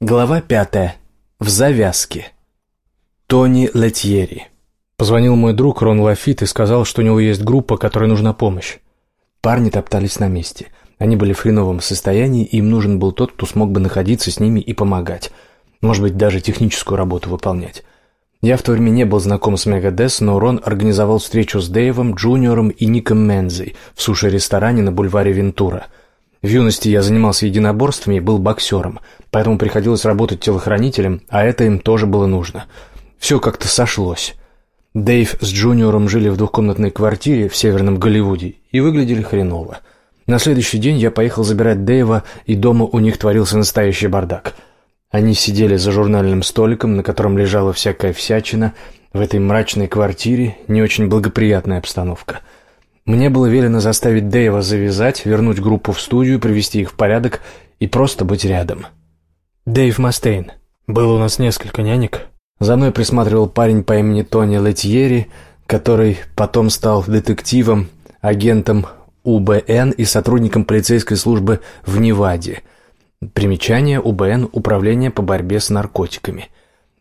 Глава пятая. В завязке. Тони Летьери. Позвонил мой друг Рон Лафит и сказал, что у него есть группа, которой нужна помощь. Парни топтались на месте. Они были в хреновом состоянии, и им нужен был тот, кто смог бы находиться с ними и помогать. Может быть, даже техническую работу выполнять. Я в то время не был знаком с Мегадес, но Рон организовал встречу с Дэйвом, Джуниором и Ником Мензой в суши-ресторане на бульваре Вентура – в юности я занимался единоборствами и был боксером, поэтому приходилось работать телохранителем, а это им тоже было нужно. Все как-то сошлось. Дэйв с Джуниором жили в двухкомнатной квартире в Северном Голливуде и выглядели хреново. На следующий день я поехал забирать Дэйва, и дома у них творился настоящий бардак. Они сидели за журнальным столиком, на котором лежала всякая всячина. В этой мрачной квартире не очень благоприятная обстановка – мне было велено заставить Дэйва завязать, вернуть группу в студию, привести их в порядок и просто быть рядом. Дэйв Мастейн. Было у нас несколько нянек. За мной присматривал парень по имени Тони Летьери, который потом стал детективом, агентом УБН и сотрудником полицейской службы в Неваде. Примечание УБН – Управление по борьбе с наркотиками.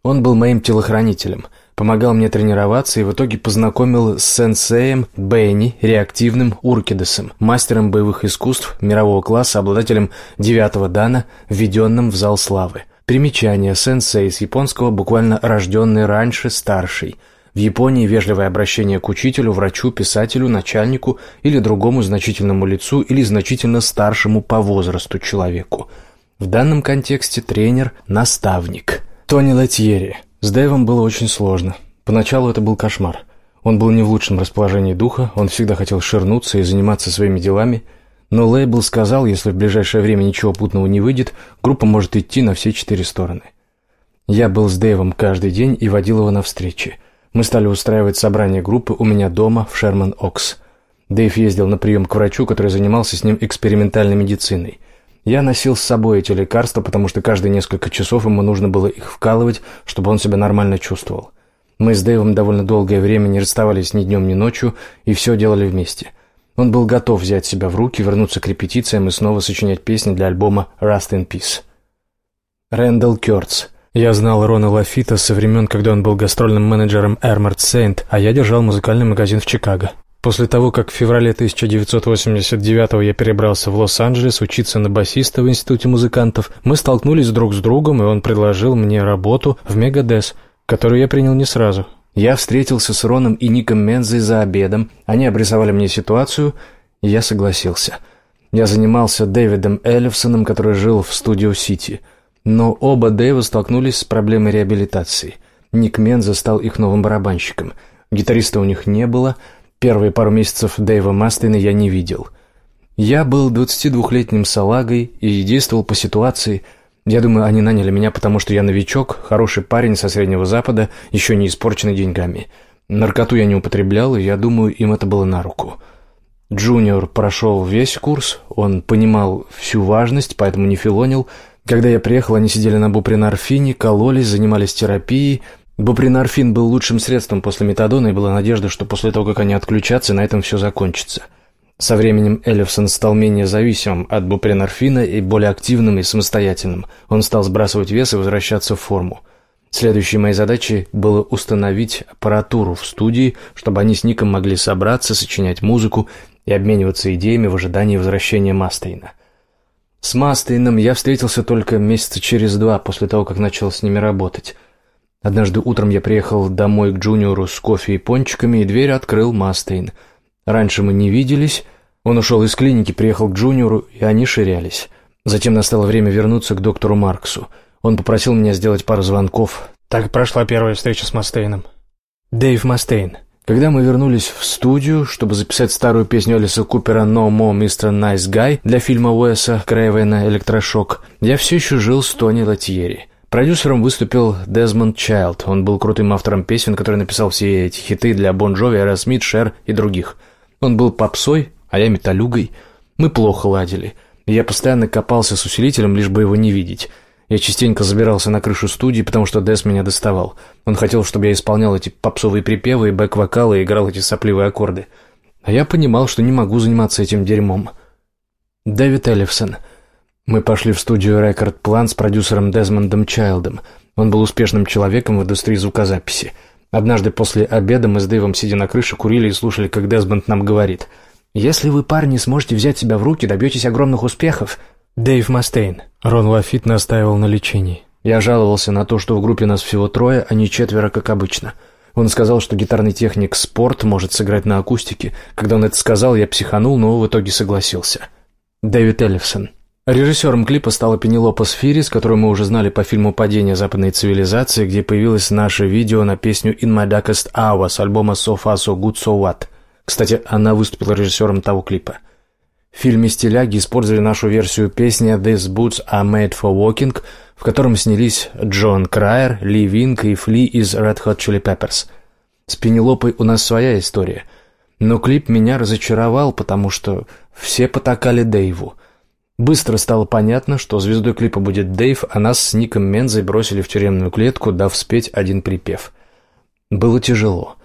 Он был моим телохранителем – помогал мне тренироваться и в итоге познакомил с сенсеем Бенни, реактивным Уркидесом, мастером боевых искусств мирового класса, обладателем девятого дана, введенным в зал славы. Примечание сенсей с японского буквально рожденный раньше, старший. В Японии вежливое обращение к учителю, врачу, писателю, начальнику или другому значительному лицу или значительно старшему по возрасту человеку. В данном контексте тренер – наставник. Тони Латьери с Дэйвом было очень сложно. Поначалу это был кошмар. Он был не в лучшем расположении духа, он всегда хотел ширнуться и заниматься своими делами, но лейбл сказал, если в ближайшее время ничего путного не выйдет, группа может идти на все четыре стороны. Я был с Дэйвом каждый день и водил его на встречи. Мы стали устраивать собрание группы у меня дома в Шерман-Окс. Дэйв ездил на прием к врачу, который занимался с ним экспериментальной медициной. Я носил с собой эти лекарства, потому что каждые несколько часов ему нужно было их вкалывать, чтобы он себя нормально чувствовал. Мы с Дэйвом довольно долгое время не расставались ни днем, ни ночью, и все делали вместе. Он был готов взять себя в руки, вернуться к репетициям и снова сочинять песни для альбома «Rust in Peace». Рэндалл Кёртс. Я знал Рона Лафита со времен, когда он был гастрольным менеджером Эрмарт Сейнт, а я держал музыкальный магазин в Чикаго. После того, как в феврале 1989 я перебрался в Лос-Анджелес учиться на басиста в Институте музыкантов, мы столкнулись друг с другом, и он предложил мне работу в Мегадес, которую я принял не сразу. Я встретился с Роном и Ником Мензой за обедом, они обрисовали мне ситуацию, и я согласился. Я занимался Дэвидом Эллифсоном, который жил в Студио-Сити. Но оба Дэйва столкнулись с проблемой реабилитации. Ник Менза стал их новым барабанщиком. Гитариста у них не было — Первые пару месяцев Дэйва Мастейна я не видел. Я был 22-летним салагой и действовал по ситуации. Я думаю, они наняли меня, потому что я новичок, хороший парень со Среднего Запада, еще не испорченный деньгами. Наркоту я не употреблял, и я думаю, им это было на руку. Джуниор прошел весь курс, он понимал всю важность, поэтому не филонил. Когда я приехал, они сидели на бупринорфине, кололись, занимались терапией, Бупринорфин был лучшим средством после метадона, и была надежда, что после того, как они отключатся, на этом все закончится. Со временем Эллифсон стал менее зависимым от бупринорфина и более активным и самостоятельным. Он стал сбрасывать вес и возвращаться в форму. Следующей моей задачей было установить аппаратуру в студии, чтобы они с Ником могли собраться, сочинять музыку и обмениваться идеями в ожидании возвращения Мастейна. С Мастейном я встретился только месяца через два после того, как начал с ними работать – Однажды утром я приехал домой к Джуниору с кофе и пончиками, и дверь открыл Мастейн. Раньше мы не виделись. Он ушел из клиники, приехал к Джуниору, и они ширялись. Затем настало время вернуться к доктору Марксу. Он попросил меня сделать пару звонков. Так прошла первая встреча с Мастейном. Дэйв Мастейн. Когда мы вернулись в студию, чтобы записать старую песню Алиса Купера «No More Mr. Nice Guy» для фильма Уэса Крейвена «Электрошок», я все еще жил с Тони Латьери. Продюсером выступил Дезмонд Чайлд. Он был крутым автором песен, который написал все эти хиты для Бон Джови, Аэросмит, Шер и других. Он был попсой, а я металюгой. Мы плохо ладили. Я постоянно копался с усилителем, лишь бы его не видеть. Я частенько забирался на крышу студии, потому что Дес меня доставал. Он хотел, чтобы я исполнял эти попсовые припевы и бэк-вокалы и играл эти сопливые аккорды. А я понимал, что не могу заниматься этим дерьмом. Дэвид Эллифсон. Мы пошли в студию Record Plan с продюсером Дезмондом Чайлдом. Он был успешным человеком в индустрии звукозаписи. Однажды после обеда мы с Дэйвом, сидя на крыше, курили и слушали, как Дезмонд нам говорит. «Если вы, парни, сможете взять себя в руки, добьетесь огромных успехов». Дэйв Мастейн. Рон Лафит настаивал на лечении. Я жаловался на то, что в группе нас всего трое, а не четверо, как обычно. Он сказал, что гитарный техник Спорт может сыграть на акустике. Когда он это сказал, я психанул, но в итоге согласился. Дэвид Эллифсон. Режиссером клипа стала Пенелопа Сфирис, которую мы уже знали по фильму «Падение западной цивилизации», где появилось наше видео на песню «In My Darkest Hour» с альбома «So Far So Good So What». Кстати, она выступила режиссером того клипа. В фильме «Стиляги» использовали нашу версию песни «These Boots Are Made For Walking», в котором снялись Джон Крайер, Ли Винк и Фли из Red Hot Chili Peppers. С Пенелопой у нас своя история. Но клип меня разочаровал, потому что все потакали Дэйву – Быстро стало понятно, что звездой клипа будет Дэйв, а нас с Ником Мензой бросили в тюремную клетку, дав спеть один припев. Было тяжело.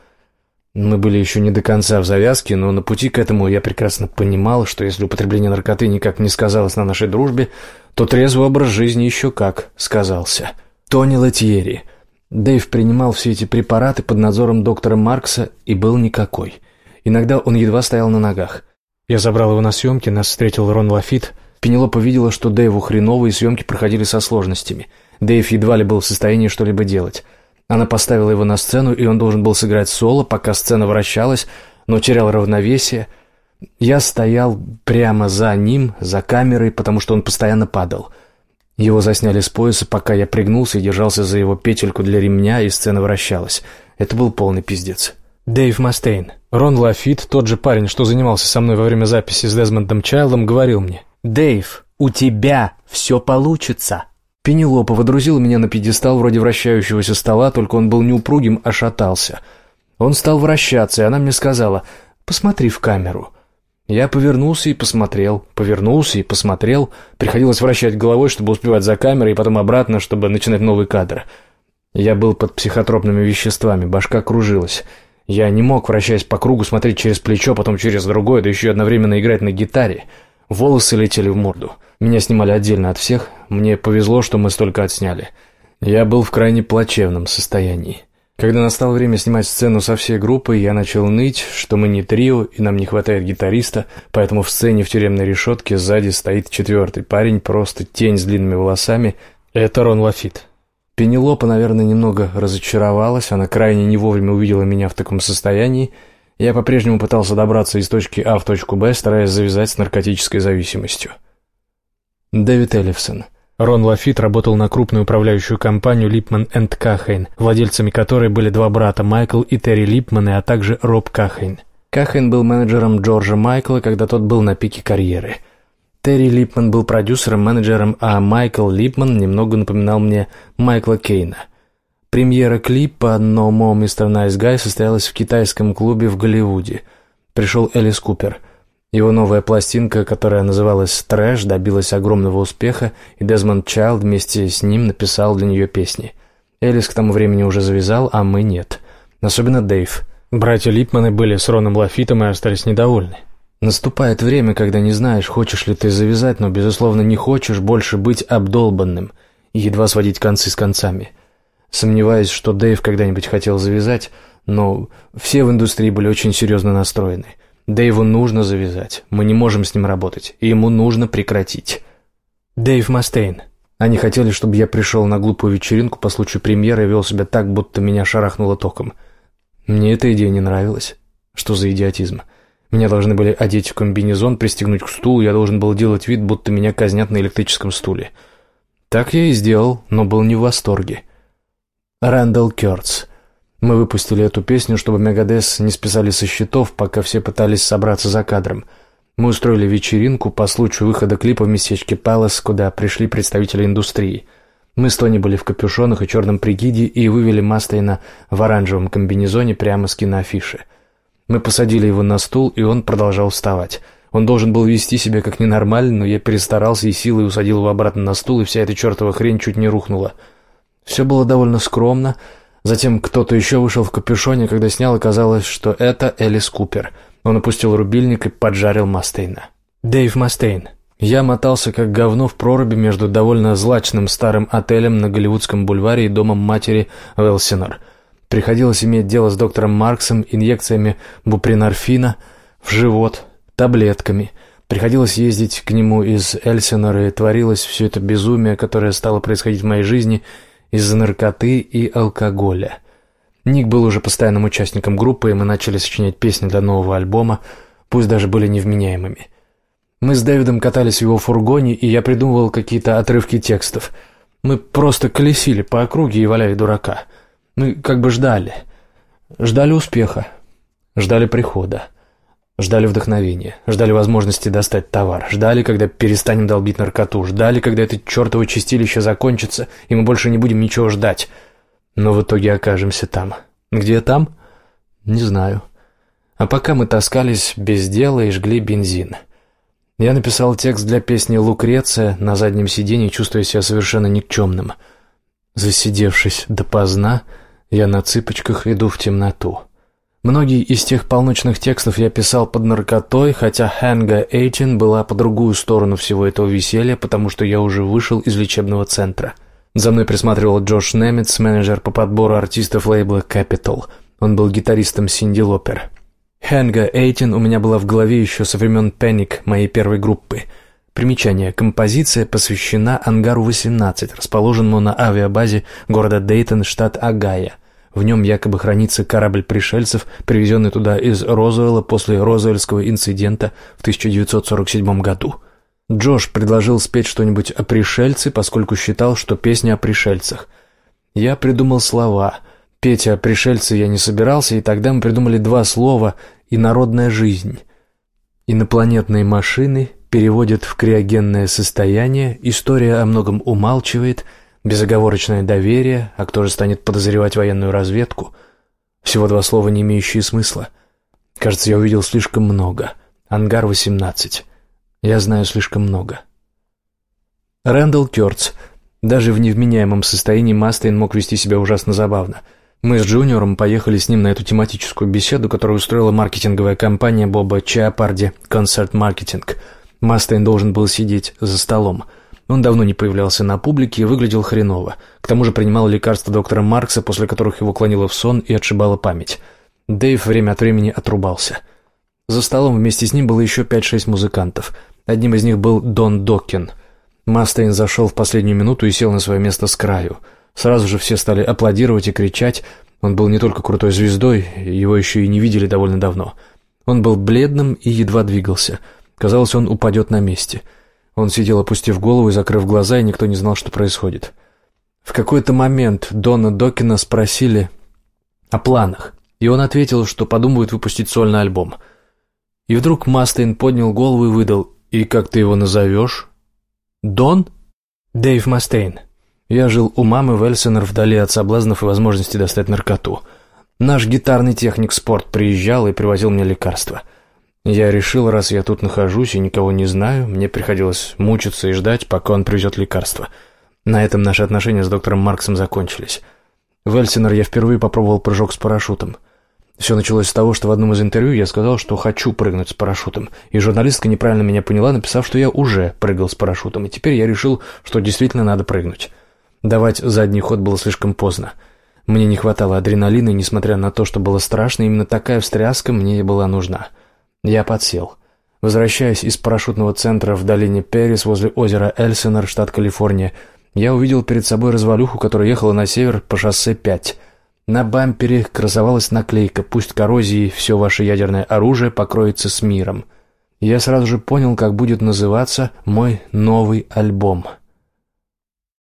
Мы были еще не до конца в завязке, но на пути к этому я прекрасно понимал, что если употребление наркоты никак не сказалось на нашей дружбе, то трезвый образ жизни еще как сказался. Тони Латьери. Дэйв принимал все эти препараты под надзором доктора Маркса и был никакой. Иногда он едва стоял на ногах. Я забрал его на съемки, нас встретил Рон Лафит, Пенелопа видела, что Дэйву хреново, и съемки проходили со сложностями. Дэйв едва ли был в состоянии что-либо делать. Она поставила его на сцену, и он должен был сыграть соло, пока сцена вращалась, но терял равновесие. Я стоял прямо за ним, за камерой, потому что он постоянно падал. Его засняли с пояса, пока я пригнулся и держался за его петельку для ремня, и сцена вращалась. Это был полный пиздец. Дэйв Мастейн. Рон Лафит, тот же парень, что занимался со мной во время записи с Дезмондом Чайлдом, говорил мне – «Дэйв, у тебя все получится!» Пенелопа водрузила меня на пьедестал вроде вращающегося стола, только он был не упругим, а шатался. Он стал вращаться, и она мне сказала «Посмотри в камеру». Я повернулся и посмотрел, повернулся и посмотрел. Приходилось вращать головой, чтобы успевать за камерой, и потом обратно, чтобы начинать новый кадр. Я был под психотропными веществами, башка кружилась. Я не мог, вращаясь по кругу, смотреть через плечо, потом через другое, да еще одновременно играть на гитаре. Волосы летели в морду. Меня снимали отдельно от всех. Мне повезло, что мы столько отсняли. Я был в крайне плачевном состоянии. Когда настало время снимать сцену со всей группой, я начал ныть, что мы не трио и нам не хватает гитариста, поэтому в сцене в тюремной решетке сзади стоит четвертый парень, просто тень с длинными волосами. Это Рон Лафит. Пенелопа, наверное, немного разочаровалась, она крайне не вовремя увидела меня в таком состоянии, я по-прежнему пытался добраться из точки А в точку Б, стараясь завязать с наркотической зависимостью. Дэвид Эллифсон. Рон Лафит работал на крупную управляющую компанию Липман энд Кахейн, владельцами которой были два брата Майкл и Терри Липманы, а также Роб Кахейн. Кахейн был менеджером Джорджа Майкла, когда тот был на пике карьеры. Терри Липман был продюсером, менеджером, а Майкл Липман немного напоминал мне Майкла Кейна – Премьера клипа «No More Mr. Nice Guy» состоялась в китайском клубе в Голливуде. Пришел Элис Купер. Его новая пластинка, которая называлась «Трэш», добилась огромного успеха, и Дезмонд Чайлд вместе с ним написал для нее песни. Элис к тому времени уже завязал, а мы нет. Особенно Дэйв. Братья Липманы были с Роном Лафитом и остались недовольны. Наступает время, когда не знаешь, хочешь ли ты завязать, но, безусловно, не хочешь больше быть обдолбанным и едва сводить концы с концами – Сомневаюсь, что Дэйв когда-нибудь хотел завязать, но все в индустрии были очень серьезно настроены. Дэйву нужно завязать, мы не можем с ним работать, и ему нужно прекратить. Дэйв Мастейн. Они хотели, чтобы я пришел на глупую вечеринку по случаю премьеры и вел себя так, будто меня шарахнуло током. Мне эта идея не нравилась. Что за идиотизм? Меня должны были одеть в комбинезон, пристегнуть к стулу, я должен был делать вид, будто меня казнят на электрическом стуле. Так я и сделал, но был не в восторге. Рэндалл Кёртс. Мы выпустили эту песню, чтобы Мегадес не списали со счетов, пока все пытались собраться за кадром. Мы устроили вечеринку по случаю выхода клипа в местечке Палас, куда пришли представители индустрии. Мы с Тони были в капюшонах и черном пригиде и вывели Мастейна в оранжевом комбинезоне прямо с киноафиши. Мы посадили его на стул, и он продолжал вставать. Он должен был вести себя как ненормальный, но я перестарался и силой усадил его обратно на стул, и вся эта чертова хрень чуть не рухнула — все было довольно скромно. Затем кто-то еще вышел в капюшоне, когда снял, оказалось, что это Элис Купер. Он опустил рубильник и поджарил Мастейна. Дэйв Мастейн. Я мотался как говно в проруби между довольно злачным старым отелем на Голливудском бульваре и домом матери Велсинор. Приходилось иметь дело с доктором Марксом, инъекциями бупринорфина в живот, таблетками. Приходилось ездить к нему из Эльсинора, и творилось все это безумие, которое стало происходить в моей жизни из-за наркоты и алкоголя. Ник был уже постоянным участником группы, и мы начали сочинять песни для нового альбома, пусть даже были невменяемыми. Мы с Дэвидом катались в его фургоне, и я придумывал какие-то отрывки текстов. Мы просто колесили по округе и валяли дурака. Мы как бы ждали. Ждали успеха. Ждали прихода. Ждали вдохновения. Ждали возможности достать товар. Ждали, когда перестанем долбить наркоту. Ждали, когда это чертово чистилище закончится, и мы больше не будем ничего ждать. Но в итоге окажемся там. Где там? Не знаю. А пока мы таскались без дела и жгли бензин. — я написал текст для песни «Лукреция» на заднем сиденье, чувствуя себя совершенно никчемным. Засидевшись допоздна, я на цыпочках иду в темноту. Многие из тех полночных текстов я писал под наркотой, хотя Хэнга Эйтин была по другую сторону всего этого веселья, потому что я уже вышел из лечебного центра. За мной присматривал Джош Немец, менеджер по подбору артистов лейбла Capital. Он был гитаристом Синди Лопер. Хэнга Эйтин у меня была в голове еще со времен Пэник, моей первой группы. Примечание. Композиция посвящена Ангару-18, расположенному на авиабазе города Дейтон, штат Огайо. В нем якобы хранится корабль пришельцев, привезенный туда из Розуэлла после Розуэльского инцидента в 1947 году. Джош предложил спеть что-нибудь о пришельце, поскольку считал, что песня о пришельцах. Я придумал слова – Петь о пришельце я не собирался, и тогда мы придумали два слова и народная жизнь». Инопланетные машины переводят в криогенное состояние, история о многом умалчивает, безоговорочное доверие, а кто же станет подозревать военную разведку? Всего два слова, не имеющие смысла. Кажется, я увидел слишком много. Ангар 18. Я знаю слишком много. Рэндалл Кёртс. Даже в невменяемом состоянии Мастейн мог вести себя ужасно забавно – мы с Джуниором поехали с ним на эту тематическую беседу, которую устроила маркетинговая компания Боба Чиапарди «Концерт Маркетинг». Мастейн должен был сидеть за столом. Он давно не появлялся на публике и выглядел хреново. К тому же принимал лекарства доктора Маркса, после которых его клонило в сон и отшибала память. Дэйв время от времени отрубался. За столом вместе с ним было еще пять-шесть музыкантов. Одним из них был Дон Доккин. Мастейн зашел в последнюю минуту и сел на свое место с краю – Сразу же все стали аплодировать и кричать. Он был не только крутой звездой, его еще и не видели довольно давно. Он был бледным и едва двигался. Казалось, он упадет на месте. Он сидел, опустив голову и закрыв глаза, и никто не знал, что происходит. В какой-то момент Дона Докина спросили о планах, и он ответил, что подумывает выпустить сольный альбом. И вдруг Мастейн поднял голову и выдал «И как ты его назовешь?» «Дон?» «Дэйв Мастейн». Я жил у мамы в Эльсенер вдали от соблазнов и возможности достать наркоту. Наш гитарный техник Спорт приезжал и привозил мне лекарства. Я решил, раз я тут нахожусь и никого не знаю, мне приходилось мучиться и ждать, пока он привезет лекарства. На этом наши отношения с доктором Марксом закончились. В Эльсинор я впервые попробовал прыжок с парашютом. Все началось с того, что в одном из интервью я сказал, что хочу прыгнуть с парашютом, и журналистка неправильно меня поняла, написав, что я уже прыгал с парашютом, и теперь я решил, что действительно надо прыгнуть. Давать задний ход было слишком поздно. Мне не хватало адреналина, и, несмотря на то, что было страшно, именно такая встряска мне была нужна. Я подсел. Возвращаясь из парашютного центра в долине Перрис возле озера Эльсенер, штат Калифорния, я увидел перед собой развалюху, которая ехала на север по шоссе 5. На бампере красовалась наклейка «Пусть коррозией все ваше ядерное оружие покроется с миром». Я сразу же понял, как будет называться мой новый альбом –